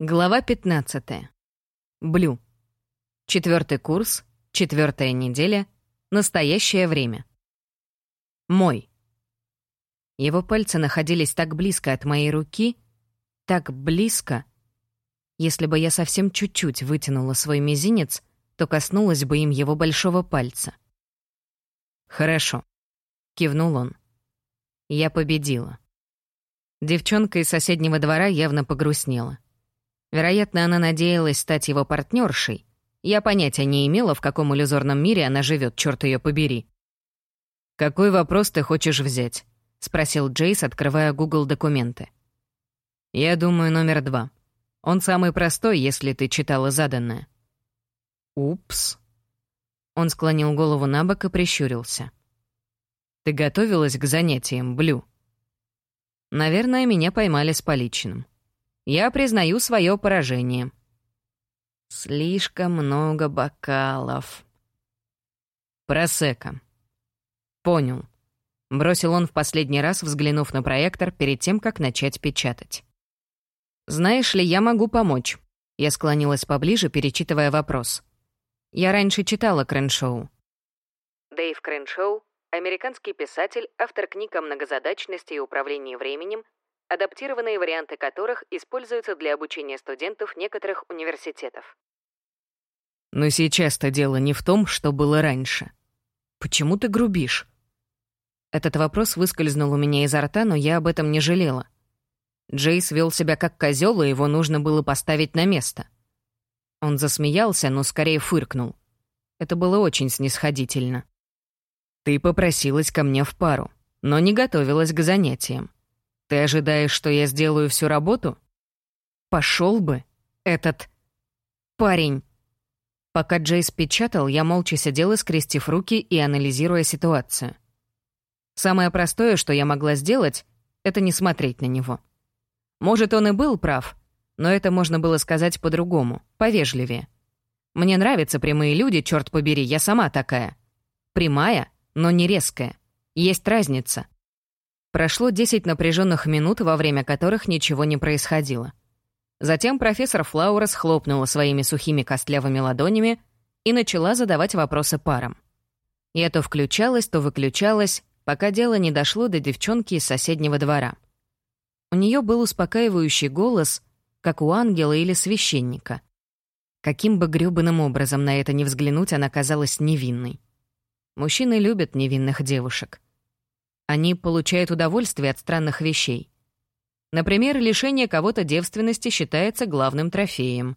Глава 15. Блю. Четвертый курс, четвертая неделя, настоящее время. Мой. Его пальцы находились так близко от моей руки, так близко. Если бы я совсем чуть-чуть вытянула свой мизинец, то коснулась бы им его большого пальца. «Хорошо», — кивнул он. «Я победила». Девчонка из соседнего двора явно погрустнела. Вероятно, она надеялась стать его партнершей. Я понятия не имела, в каком иллюзорном мире она живет, черт ее побери. «Какой вопрос ты хочешь взять?» — спросил Джейс, открывая Google документы. «Я думаю, номер два. Он самый простой, если ты читала заданное». «Упс». Он склонил голову на бок и прищурился. «Ты готовилась к занятиям, Блю?» Наверное, меня поймали с поличным. Я признаю свое поражение. Слишком много бокалов. Просека. Понял. Бросил он в последний раз, взглянув на проектор перед тем, как начать печатать. «Знаешь ли, я могу помочь». Я склонилась поближе, перечитывая вопрос. Я раньше читала Крэншоу. Дэйв Крэншоу Американский писатель, автор книг о многозадачности и управлении временем, адаптированные варианты которых используются для обучения студентов некоторых университетов. Но сейчас-то дело не в том, что было раньше. Почему ты грубишь? Этот вопрос выскользнул у меня изо рта, но я об этом не жалела. Джейс вел себя как козел, и его нужно было поставить на место. Он засмеялся, но скорее фыркнул. Это было очень снисходительно. Ты попросилась ко мне в пару, но не готовилась к занятиям. Ты ожидаешь, что я сделаю всю работу? Пошел бы этот парень. Пока Джейс печатал, я молча сидела, скрестив руки и анализируя ситуацию. Самое простое, что я могла сделать, это не смотреть на него. Может, он и был прав, но это можно было сказать по-другому, повежливее. Мне нравятся прямые люди, черт побери, я сама такая. Прямая, но не резкая. Есть разница. Прошло 10 напряженных минут, во время которых ничего не происходило. Затем профессор Флауэрс хлопнула своими сухими костлявыми ладонями и начала задавать вопросы парам. Я то включалась, то выключалась, пока дело не дошло до девчонки из соседнего двора. У нее был успокаивающий голос, как у ангела или священника. Каким бы грёбаным образом на это не взглянуть, она казалась невинной. Мужчины любят невинных девушек. Они получают удовольствие от странных вещей. Например, лишение кого-то девственности считается главным трофеем.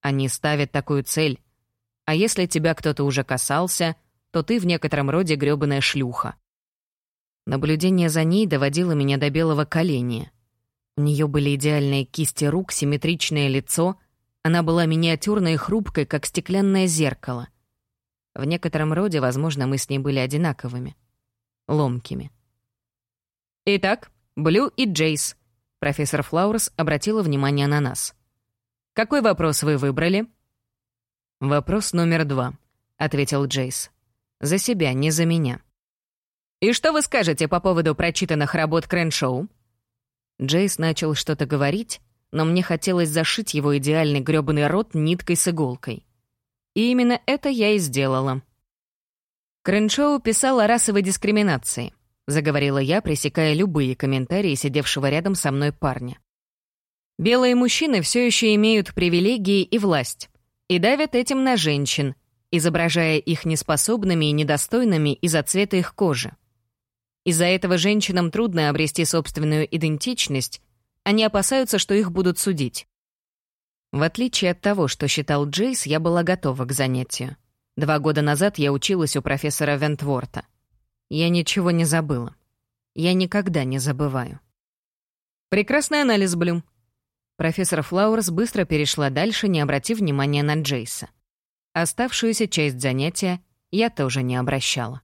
Они ставят такую цель. А если тебя кто-то уже касался, то ты в некотором роде грёбаная шлюха. Наблюдение за ней доводило меня до белого коленя. У нее были идеальные кисти рук, симметричное лицо. Она была миниатюрной и хрупкой, как стеклянное зеркало — в некотором роде, возможно, мы с ней были одинаковыми. Ломкими. «Итак, Блю и Джейс», — профессор Флаурс обратила внимание на нас. «Какой вопрос вы выбрали?» «Вопрос номер два», — ответил Джейс. «За себя, не за меня». «И что вы скажете по поводу прочитанных работ Крэншоу?» Джейс начал что-то говорить, но мне хотелось зашить его идеальный грёбаный рот ниткой с иголкой. И именно это я и сделала. Крэншоу писал о расовой дискриминации, заговорила я, пресекая любые комментарии сидевшего рядом со мной парня. Белые мужчины все еще имеют привилегии и власть и давят этим на женщин, изображая их неспособными и недостойными из-за цвета их кожи. Из-за этого женщинам трудно обрести собственную идентичность, они опасаются, что их будут судить. В отличие от того, что считал Джейс, я была готова к занятию. Два года назад я училась у профессора Вентворта. Я ничего не забыла. Я никогда не забываю. Прекрасный анализ, Блюм. Профессор Флауэрс быстро перешла дальше, не обратив внимания на Джейса. Оставшуюся часть занятия я тоже не обращала.